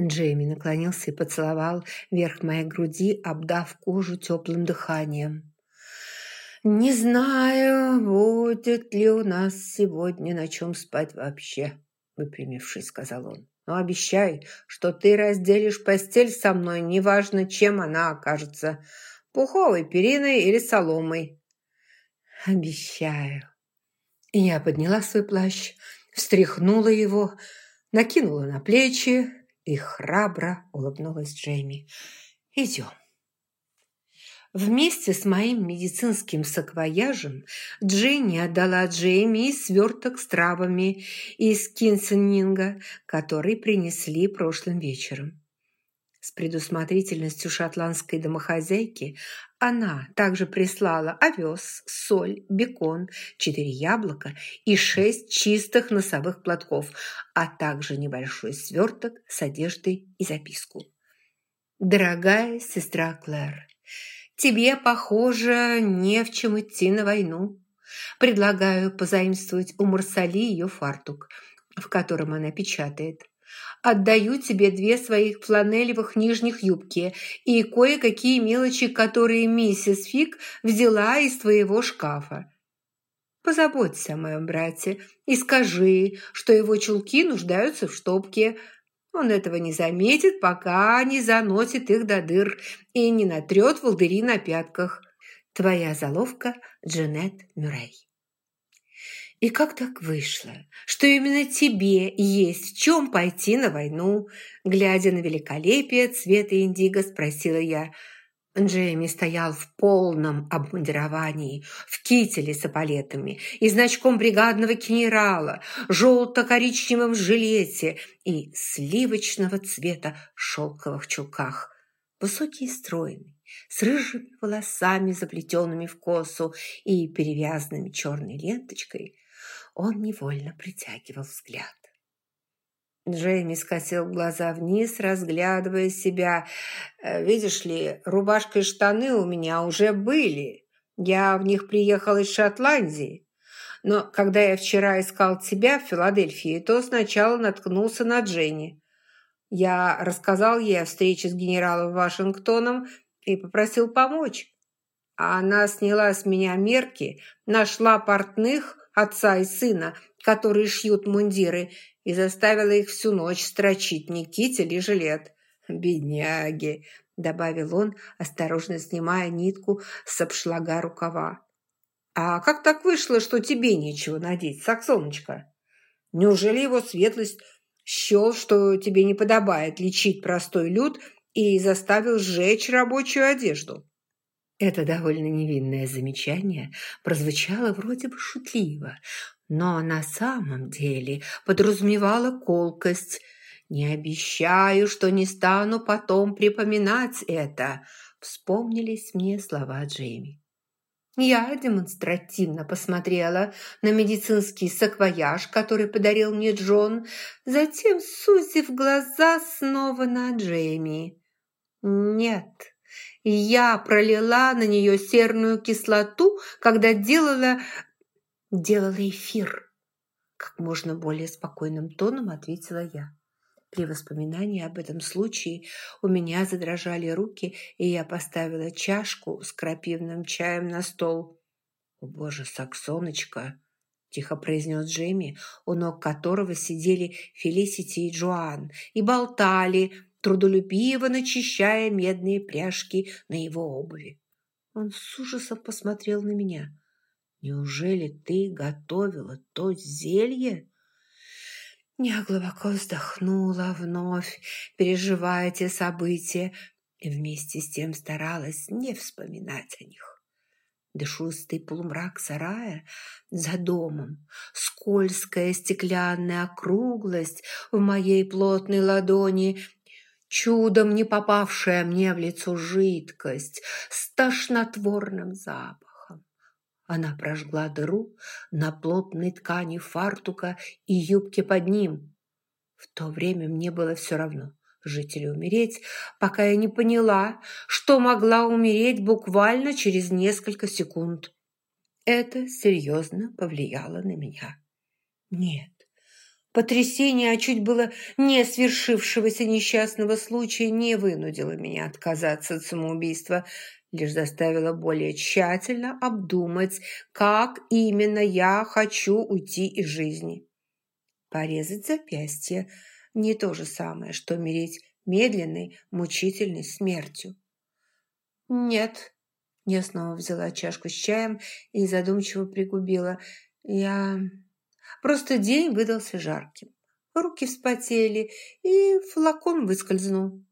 Джейми наклонился и поцеловал верх моей груди, обдав кожу теплым дыханием. «Не знаю, будет ли у нас сегодня на чем спать вообще», выпрямившись, сказал он. «Но обещай, что ты разделишь постель со мной, неважно, чем она окажется, пуховой периной или соломой». «Обещаю». Я подняла свой плащ, встряхнула его, накинула на плечи и храбро улыбнулась Джейми. «Идем». Вместе с моим медицинским саквояжем Дженни отдала Джейми сверток с травами из кинсенинга, который принесли прошлым вечером. С предусмотрительностью шотландской домохозяйки она также прислала овес, соль, бекон, четыре яблока и шесть чистых носовых платков, а также небольшой сверток с одеждой и записку. «Дорогая сестра Клэр, Тебе, похоже, не в чем идти на войну. Предлагаю позаимствовать у Марсали ее фартук, в котором она печатает. Отдаю тебе две своих фланелевых нижних юбки и кое-какие мелочи, которые миссис Фиг взяла из твоего шкафа. Позаботься о моем брате и скажи, что его чулки нуждаются в штопке, он этого не заметит, пока не заносит их до дыр и не натрет волдыри на пятках. Твоя заловка Джанет Мюррей. И как так вышло, что именно тебе есть в чем пойти на войну? Глядя на великолепие цвета индиго, спросила я – Джейми стоял в полном обмундировании, в кителе с эполетами и значком бригадного генерала, желто-коричневом жилете и сливочного цвета шелковых чулках. Высокий и стройный, с рыжими волосами, заплетенными в косу и перевязанными черной ленточкой, он невольно притягивал взгляд. Джейми скосил глаза вниз, разглядывая себя. «Э, «Видишь ли, рубашка и штаны у меня уже были. Я в них приехал из Шотландии. Но когда я вчера искал тебя в Филадельфии, то сначала наткнулся на Дженни. Я рассказал ей о встрече с генералом Вашингтоном и попросил помочь. Она сняла с меня мерки, нашла портных отца и сына, которые шьют мундиры, и заставила их всю ночь строчить не китель и жилет. «Бедняги!» – добавил он, осторожно снимая нитку с обшлага рукава. «А как так вышло, что тебе нечего надеть, Саксоночка? Неужели его светлость счел, что тебе не подобает лечить простой люд и заставил сжечь рабочую одежду?» Это довольно невинное замечание прозвучало вроде бы шутливо, но на самом деле подразумевала колкость. «Не обещаю, что не стану потом припоминать это», – вспомнились мне слова Джейми. Я демонстративно посмотрела на медицинский саквояж, который подарил мне Джон, затем, сузив глаза, снова на Джейми. «Нет». Я пролила на нее серную кислоту, когда делала делала эфир», – как можно более спокойным тоном ответила я. При воспоминании об этом случае у меня задрожали руки, и я поставила чашку с крапивным чаем на стол. «О, боже, Саксоночка!» – тихо произнес Джейми, у ног которого сидели Фелисити и Джоан, и болтали, трудолюбиво начищая медные пряжки на его обуви. Он с ужасом посмотрел на меня – Неужели ты готовила то зелье?» Я глубоко вздохнула вновь, переживая те события, и вместе с тем старалась не вспоминать о них. Дышустый полумрак сарая за домом, скользкая стеклянная округлость в моей плотной ладони, чудом не попавшая мне в лицо жидкость с тошнотворным запахом. Она прожгла дыру на плотной ткани фартука и юбке под ним. В то время мне было все равно, жить или умереть, пока я не поняла, что могла умереть буквально через несколько секунд. Это серьезно повлияло на меня. Нет, Потрясение, а чуть было не свершившегося несчастного случая не вынудило меня отказаться от самоубийства, лишь заставило более тщательно обдумать, как именно я хочу уйти из жизни. Порезать запястье – не то же самое, что умереть медленной, мучительной смертью. «Нет», – я снова взяла чашку с чаем и задумчиво пригубила. «Я Просто день выдался жарким. Руки вспотели, и флакон выскользнул.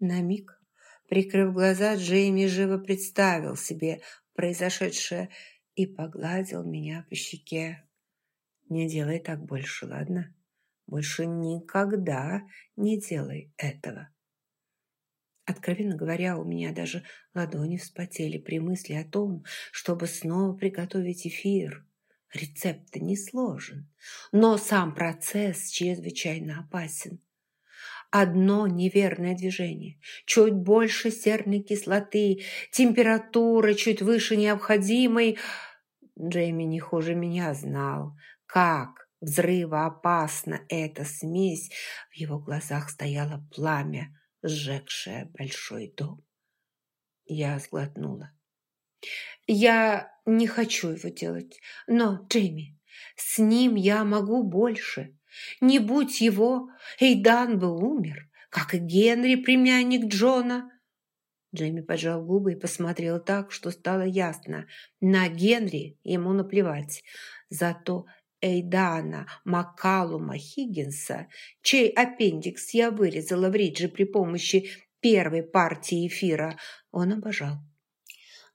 На миг, прикрыв глаза, Джейми живо представил себе произошедшее и погладил меня по щеке. «Не делай так больше, ладно? Больше никогда не делай этого». Откровенно говоря, у меня даже ладони вспотели при мысли о том, чтобы снова приготовить эфир. Рецепт не сложен, но сам процесс чрезвычайно опасен. Одно неверное движение, чуть больше серной кислоты, температура чуть выше необходимой. Джейми не хуже меня знал, как взрывоопасна эта смесь. В его глазах стояло пламя, сжегшее большой дом. Я сглотнула. Я не хочу его делать, но, Джейми, с ним я могу больше. Не будь его, Эйдан бы умер, как и Генри, племянник Джона. Джейми поджал губы и посмотрел так, что стало ясно. На Генри ему наплевать. Зато Эйдана Макалума Хиггинса, чей аппендикс я вырезала в Ридже при помощи первой партии эфира, он обожал.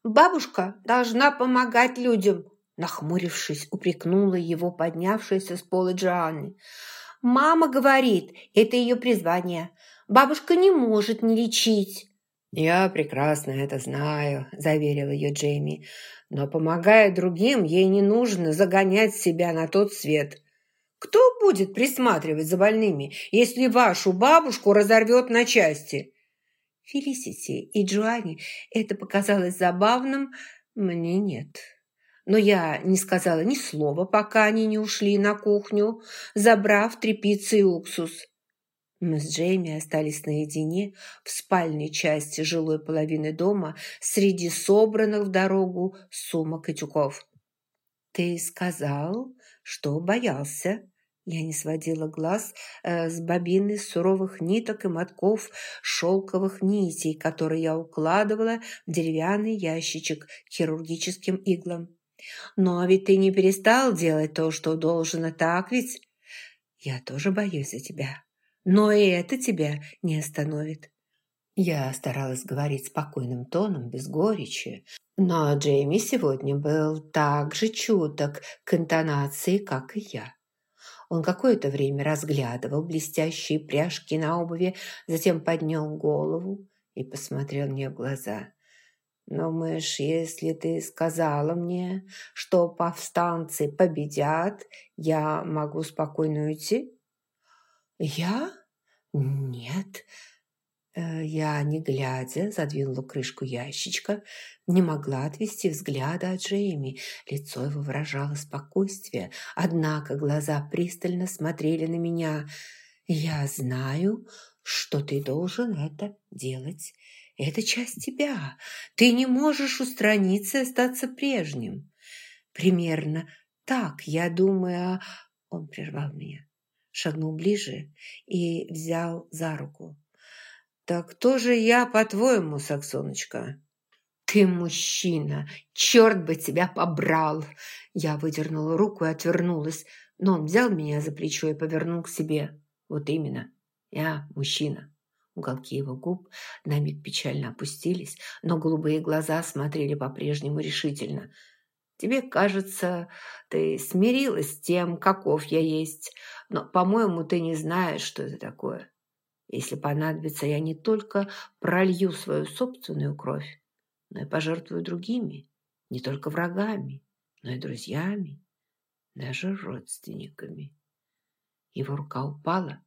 Бабушка должна помогать людям, нахмурившись, упрекнула его поднявшаяся с пола Джоанны. Мама говорит, это ее призвание. Бабушка не может не лечить. «Я прекрасно это знаю», – заверил ее Джейми. «Но, помогая другим, ей не нужно загонять себя на тот свет. Кто будет присматривать за больными, если вашу бабушку разорвет на части?» Фелисити и Джоанне это показалось забавным, мне нет. Но я не сказала ни слова, пока они не ушли на кухню, забрав тряпицы и уксус. Мы с Джейми остались наедине в спальной части жилой половины дома среди собранных в дорогу сумок и тюков. «Ты сказал, что боялся», я не сводила глаз э, с бобины суровых ниток и мотков шелковых нитей, которые я укладывала в деревянный ящичек хирургическим иглам. «Но ведь ты не перестал делать то, что должно, так ведь?» «Я тоже боюсь за тебя, но и это тебя не остановит». Я старалась говорить спокойным тоном, без горечи, но Джейми сегодня был так же чуток к интонации, как и я. Он какое-то время разглядывал блестящие пряжки на обуви, затем поднял голову и посмотрел мне в глаза. «Но, мышь, если ты сказала мне, что повстанцы победят, я могу спокойно уйти?» «Я? Нет. Э, я, не глядя, задвинула крышку ящичка, не могла отвести взгляда от Джейми. Лицо его выражало спокойствие, однако глаза пристально смотрели на меня. «Я знаю, что ты должен это делать. Это часть тебя. Ты не можешь устраниться и остаться прежним. Примерно так, я думаю...» Он прервал меня, шагнул ближе и взял за руку. «Так кто же я, по-твоему, Саксоночка?» «Ты мужчина! Черт бы тебя побрал!» Я выдернула руку и отвернулась, но он взял меня за плечо и повернул к себе. «Вот именно, я мужчина». Уголки его губ на миг печально опустились, но голубые глаза смотрели по-прежнему решительно. «Тебе кажется, ты смирилась с тем, каков я есть, но, по-моему, ты не знаешь, что это такое. Если понадобится, я не только пролью свою собственную кровь, но и пожертвую другими, не только врагами, но и друзьями, даже родственниками. Его рука упала,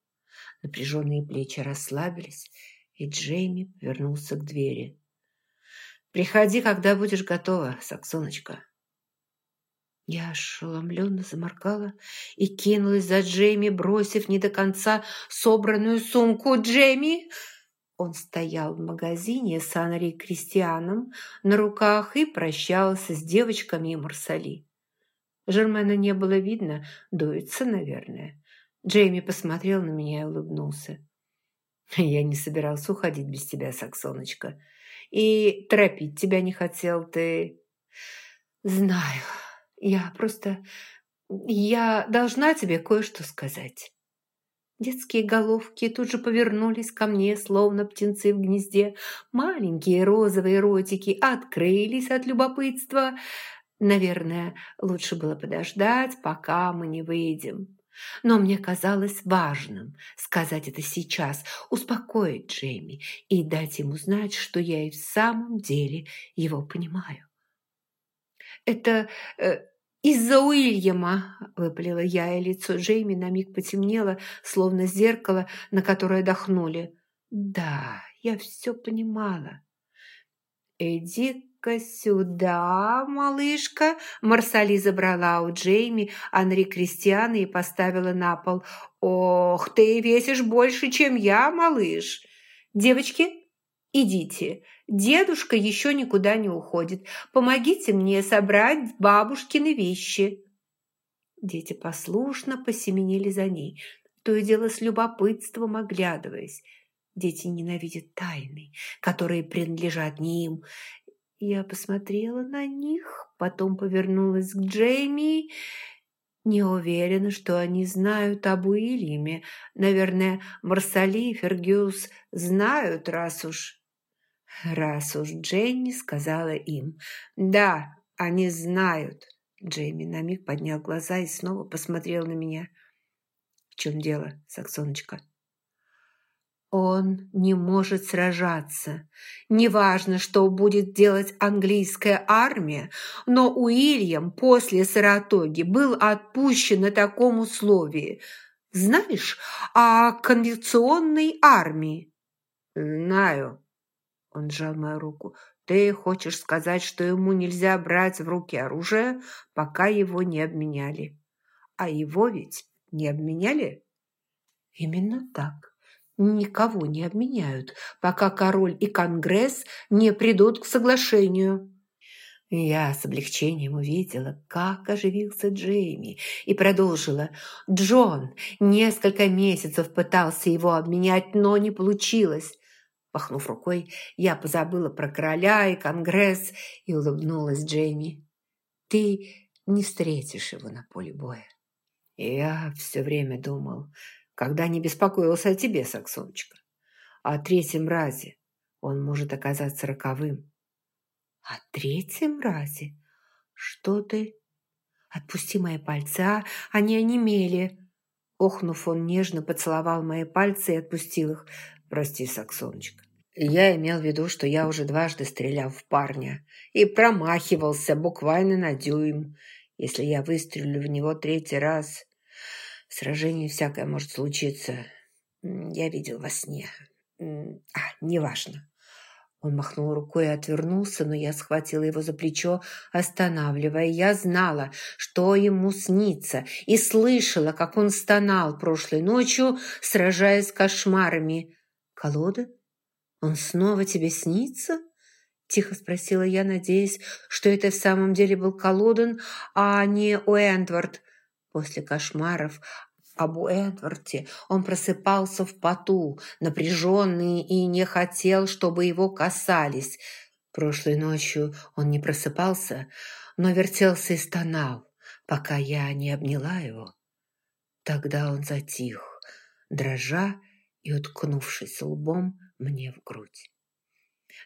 напряженные плечи расслабились, и Джейми повернулся к двери. «Приходи, когда будешь готова, Саксоночка». Я ошеломленно заморгала и кинулась за Джейми, бросив не до конца собранную сумку. «Джейми!» Он стоял в магазине с Анри Кристианом на руках и прощался с девочками и Марсали. Жермена не было видно, дуется, наверное. Джейми посмотрел на меня и улыбнулся. «Я не собирался уходить без тебя, Саксоночка. И торопить тебя не хотел ты...» «Знаю. Я просто... Я должна тебе кое-что сказать». Детские головки тут же повернулись ко мне, словно птенцы в гнезде. Маленькие розовые ротики открылись от любопытства. Наверное, лучше было подождать, пока мы не выйдем. Но мне казалось важным сказать это сейчас, успокоить Джейми и дать ему знать, что я и в самом деле его понимаю. «Это э, из-за Уильяма!» – выпалила я, и лицо Джейми на миг потемнело, словно зеркало, на которое дохнули. «Да, я все понимала». «Иди-ка сюда, малышка!» Марсали забрала у Джейми Анри Кристиана и поставила на пол. «Ох, ты весишь больше, чем я, малыш!» «Девочки, идите, Дедушка еще никуда не уходит. Помогите мне собрать бабушкины вещи». Дети послушно посеменили за ней, то и дело с любопытством оглядываясь. Дети ненавидят тайны, которые принадлежат не им. Я посмотрела на них, потом повернулась к Джейми. Не уверена, что они знают об Уильяме. Наверное, Марсали и Фергюс знают, раз уж раз уж Дженни сказала им. «Да, они знают». Джейми на миг поднял глаза и снова посмотрел на меня. «В чем дело, Саксоночка?» Он не может сражаться. Неважно, что будет делать английская армия, но Уильям после Саратоги был отпущен на таком условии. Знаешь о конвенционной армии? Знаю, он сжал мою руку. «Ты хочешь сказать, что ему нельзя брать в руки оружие, пока его не обменяли? А его ведь не обменяли?» «Именно так. Никого не обменяют, пока король и конгресс не придут к соглашению». Я с облегчением увидела, как оживился Джейми, и продолжила. Джон несколько месяцев пытался его обменять, но не получилось. Махнув рукой, я позабыла про короля и конгресс и улыбнулась Джейми. «Ты не встретишь его на поле боя». И я все время думал, когда не беспокоился о тебе, Саксоночка. О третьем разе он может оказаться роковым. О третьем разе? Что ты? Отпусти мои пальцы, они онемели. Охнув, он нежно поцеловал мои пальцы и отпустил их. Прости, Саксоночка. Я имел в виду, что я уже дважды стрелял в парня и промахивался буквально на дюйм. Если я выстрелю в него третий раз, в сражении всякое может случиться. Я видел во сне. А, неважно. Он махнул рукой и отвернулся, но я схватила его за плечо, останавливая. Я знала, что ему снится, и слышала, как он стонал прошлой ночью, сражаясь с кошмарами. «Колода?» «Он снова тебе снится?» Тихо спросила я, надеясь, что это в самом деле был Колоден, а не Уэнтворд. После кошмаров об Уэнтворте он просыпался в поту, напряженный и не хотел, чтобы его касались. Прошлой ночью он не просыпался, но вертелся и стонал, пока я не обняла его. Тогда он затих, дрожа и уткнувшись лбом мне в грудь.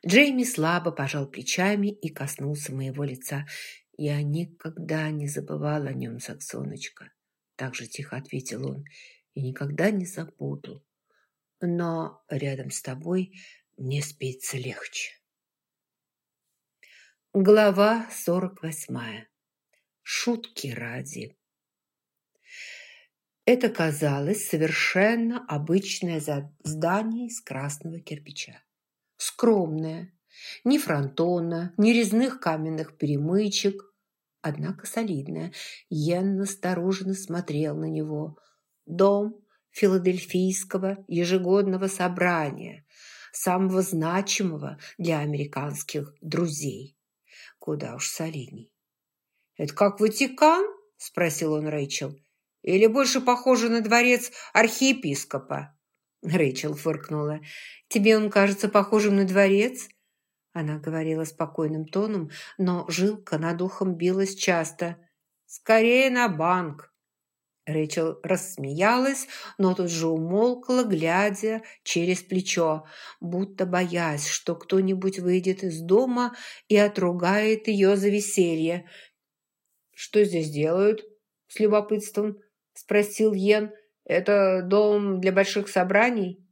Джейми слабо пожал плечами и коснулся моего лица. «Я никогда не забывал о нем, Саксоночка», — так же тихо ответил он, — «и никогда не забуду. Но рядом с тобой мне спится легче». Глава сорок восьмая. Шутки ради. Это казалось совершенно обычное здание из красного кирпича. Скромное, ни фронтона, ни резных каменных перемычек, однако солидное. Йен настороженно смотрел на него. Дом филадельфийского ежегодного собрания, самого значимого для американских друзей. Куда уж солидней. «Это как Ватикан?» – спросил он Рэйчел. «Или больше похоже на дворец архиепископа?» Рэйчел фыркнула. «Тебе он кажется похожим на дворец?» Она говорила спокойным тоном, но жилка над ухом билась часто. «Скорее на банк!» Рэйчел рассмеялась, но тут же умолкла, глядя через плечо, будто боясь, что кто-нибудь выйдет из дома и отругает ее за веселье. «Что здесь делают?» – с любопытством спросил Йен. «Это дом для больших собраний?»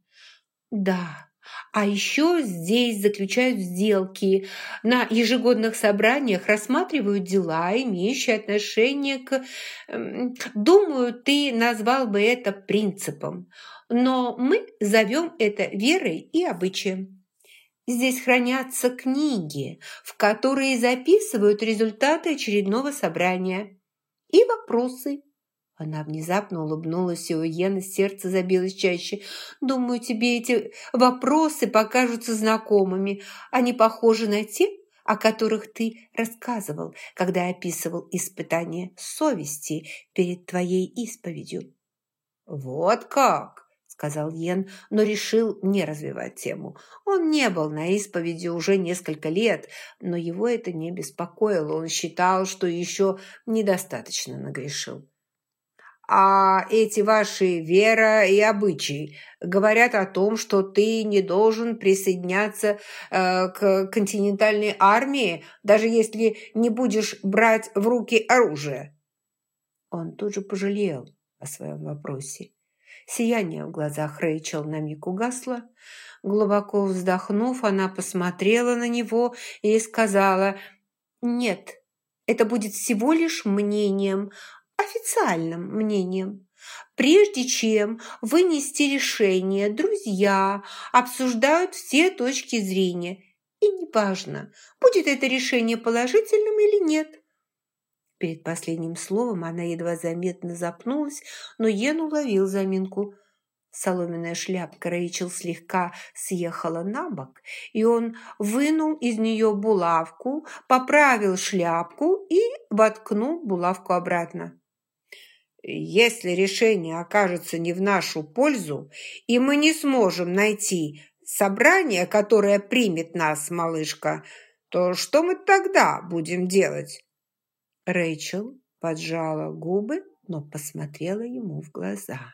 «Да», а еще здесь заключают сделки, на ежегодных собраниях рассматривают дела, имеющие отношение к... Эм, думаю, ты назвал бы это принципом, но мы зовем это верой и обычаем. Здесь хранятся книги, в которые записывают результаты очередного собрания и вопросы, она внезапно улыбнулась, и у Йены сердце забилось чаще. «Думаю, тебе эти вопросы покажутся знакомыми. Они похожи на те, о которых ты рассказывал, когда описывал испытание совести перед твоей исповедью». «Вот как!» – сказал Йен, но решил не развивать тему. Он не был на исповеди уже несколько лет, но его это не беспокоило. Он считал, что еще недостаточно нагрешил. А эти ваши вера и обычаи говорят о том, что ты не должен присоединяться э, к континентальной армии, даже если не будешь брать в руки оружие. Он тут же пожалел о своем вопросе. Сияние в глазах Рэйчел на миг угасло. Глубоко вздохнув, она посмотрела на него и сказала, «Нет, это будет всего лишь мнением, официальным мнением. Прежде чем вынести решение, друзья обсуждают все точки зрения. И неважно, будет это решение положительным или нет. Перед последним словом она едва заметно запнулась, но Йен уловил заминку. Соломенная шляпка Рэйчел слегка съехала на бок, и он вынул из нее булавку, поправил шляпку и воткнул булавку обратно. Если решение окажется не в нашу пользу, и мы не сможем найти собрание, которое примет нас, малышка, то что мы тогда будем делать?» Рэйчел поджала губы, но посмотрела ему в глаза.